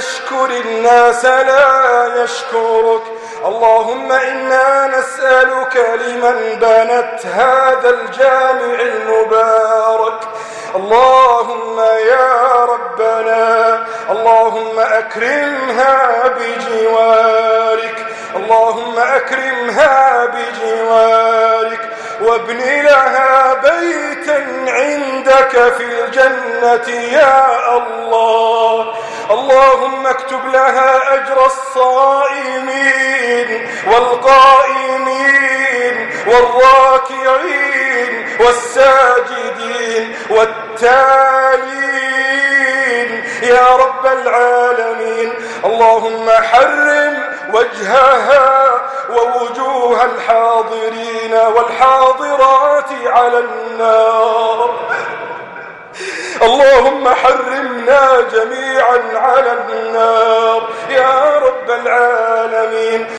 يشكر الناس لا يشكرك. اللهم إنا نسألك لمن بنت هذا الجامع المبارك. اللهم يا ربنا اللهم أكرمها بجوارك. اللهم أكرمها بجوارك. وابن لها بيتا عندك في الجنة يا الله. اللهم اكتب لها أجر الصائمين والقائمين والراكعين والساجدين والتالين. يا رب العالمين. اللهم حرم وجهها ووجوه الحاضرين والحاضرات على النار. اللهم حرمنا جميعا على النار. يا رب العالمين.